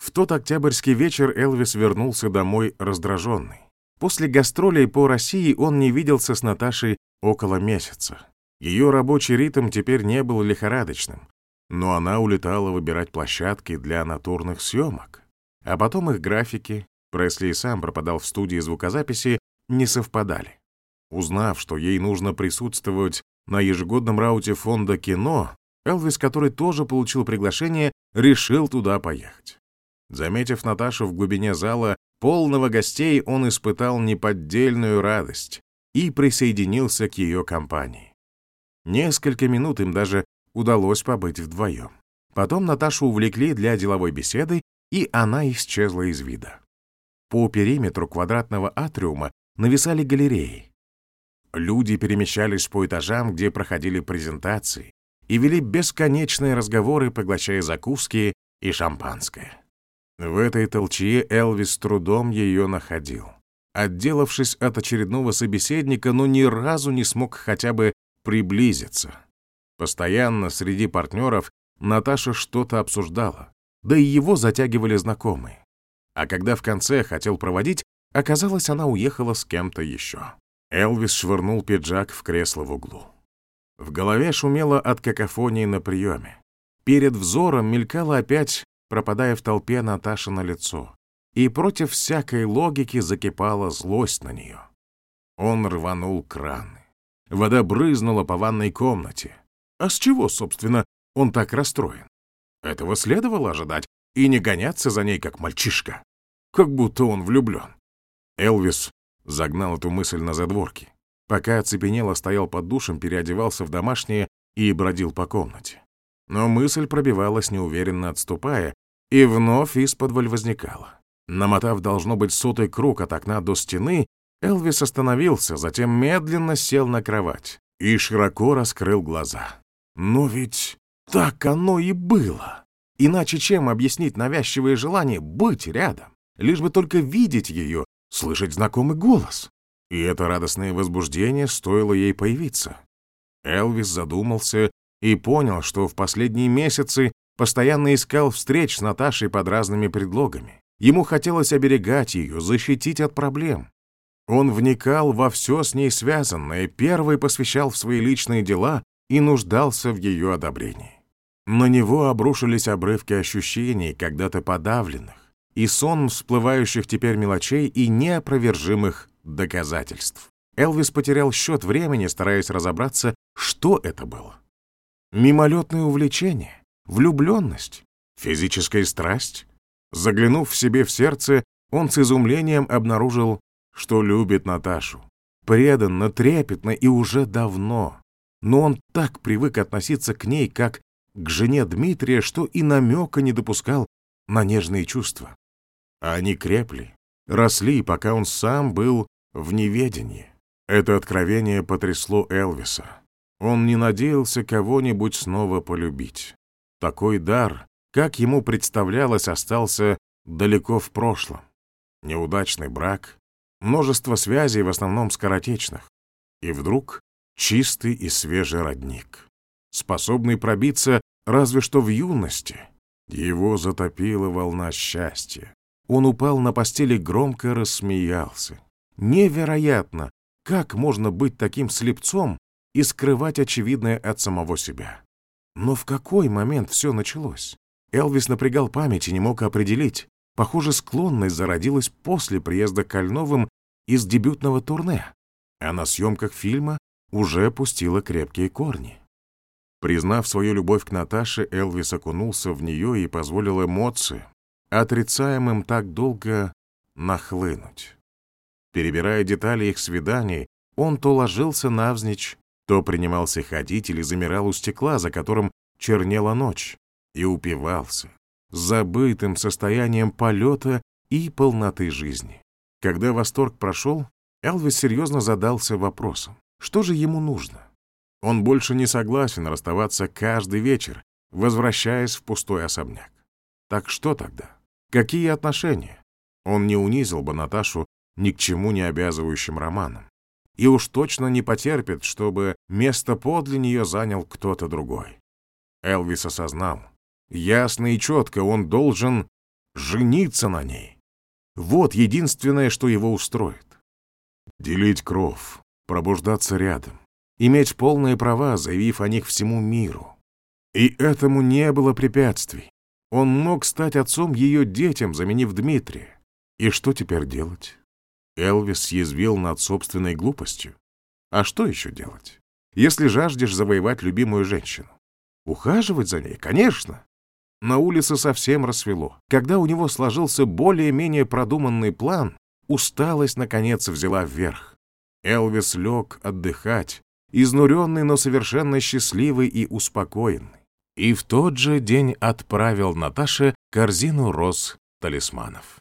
В тот октябрьский вечер Элвис вернулся домой раздраженный. После гастролей по России он не виделся с Наташей около месяца. Ее рабочий ритм теперь не был лихорадочным, но она улетала выбирать площадки для натурных съемок. А потом их графики, Пресли и сам пропадал в студии звукозаписи, не совпадали. Узнав, что ей нужно присутствовать на ежегодном рауте фонда кино, Элвис, который тоже получил приглашение, решил туда поехать. Заметив Наташу в глубине зала, полного гостей, он испытал неподдельную радость и присоединился к ее компании. Несколько минут им даже удалось побыть вдвоем. Потом Наташу увлекли для деловой беседы, и она исчезла из вида. По периметру квадратного атриума нависали галереи. Люди перемещались по этажам, где проходили презентации, и вели бесконечные разговоры, поглощая закуски и шампанское. В этой толчье Элвис трудом ее находил. Отделавшись от очередного собеседника, но ни разу не смог хотя бы приблизиться. Постоянно среди партнеров Наташа что-то обсуждала, да и его затягивали знакомые. А когда в конце хотел проводить, оказалось, она уехала с кем-то еще. Элвис швырнул пиджак в кресло в углу. В голове шумело от какофонии на приеме. Перед взором мелькала опять пропадая в толпе Наташа на лицо, и против всякой логики закипала злость на нее. Он рванул краны. Вода брызнула по ванной комнате. А с чего, собственно, он так расстроен? Этого следовало ожидать и не гоняться за ней, как мальчишка. Как будто он влюблен. Элвис загнал эту мысль на задворки. Пока оцепенело стоял под душем, переодевался в домашнее и бродил по комнате. Но мысль пробивалась, неуверенно отступая, и вновь из-под возникала. Намотав, должно быть, сотый круг от окна до стены, Элвис остановился, затем медленно сел на кровать и широко раскрыл глаза. Но ведь так оно и было. Иначе чем объяснить навязчивое желание быть рядом? Лишь бы только видеть ее, слышать знакомый голос. И это радостное возбуждение стоило ей появиться. Элвис задумался и понял, что в последние месяцы постоянно искал встреч с Наташей под разными предлогами. Ему хотелось оберегать ее, защитить от проблем. Он вникал во все с ней связанное, первый посвящал в свои личные дела и нуждался в ее одобрении. На него обрушились обрывки ощущений, когда-то подавленных, и сон всплывающих теперь мелочей и неопровержимых доказательств. Элвис потерял счет времени, стараясь разобраться, что это было. Мимолетное увлечение, Влюбленность? Физическая страсть? Заглянув в себе в сердце, он с изумлением обнаружил, что любит Наташу. Преданно, трепетно и уже давно. Но он так привык относиться к ней, как к жене Дмитрия, что и намека не допускал на нежные чувства. А они крепли, росли, пока он сам был в неведении. Это откровение потрясло Элвиса. Он не надеялся кого-нибудь снова полюбить. Такой дар, как ему представлялось, остался далеко в прошлом. Неудачный брак, множество связей, в основном скоротечных. И вдруг чистый и свежий родник, способный пробиться разве что в юности. Его затопила волна счастья. Он упал на постели громко рассмеялся. Невероятно, как можно быть таким слепцом и скрывать очевидное от самого себя. Но в какой момент все началось? Элвис напрягал память и не мог определить. Похоже, склонность зародилась после приезда к Кольновым из дебютного турне, а на съемках фильма уже пустила крепкие корни. Признав свою любовь к Наташе, Элвис окунулся в нее и позволил эмоции, отрицаемым так долго, нахлынуть. Перебирая детали их свиданий, он то ложился навзничь, то принимался ходить или замирал у стекла, за которым чернела ночь, и упивался забытым состоянием полета и полноты жизни. Когда восторг прошел, Элвис серьезно задался вопросом, что же ему нужно? Он больше не согласен расставаться каждый вечер, возвращаясь в пустой особняк. Так что тогда? Какие отношения? Он не унизил бы Наташу ни к чему не обязывающим романом и уж точно не потерпит, чтобы место подле нее занял кто-то другой. Элвис осознал. Ясно и четко он должен жениться на ней. Вот единственное, что его устроит. Делить кров, пробуждаться рядом, иметь полные права, заявив о них всему миру. И этому не было препятствий. Он мог стать отцом ее детям, заменив Дмитрия. И что теперь делать? Элвис съязвил над собственной глупостью. А что еще делать, если жаждешь завоевать любимую женщину? Ухаживать за ней, конечно. На улице совсем рассвело. Когда у него сложился более-менее продуманный план, усталость, наконец, взяла вверх. Элвис лег отдыхать, изнуренный, но совершенно счастливый и успокоенный. И в тот же день отправил Наташе корзину роз талисманов.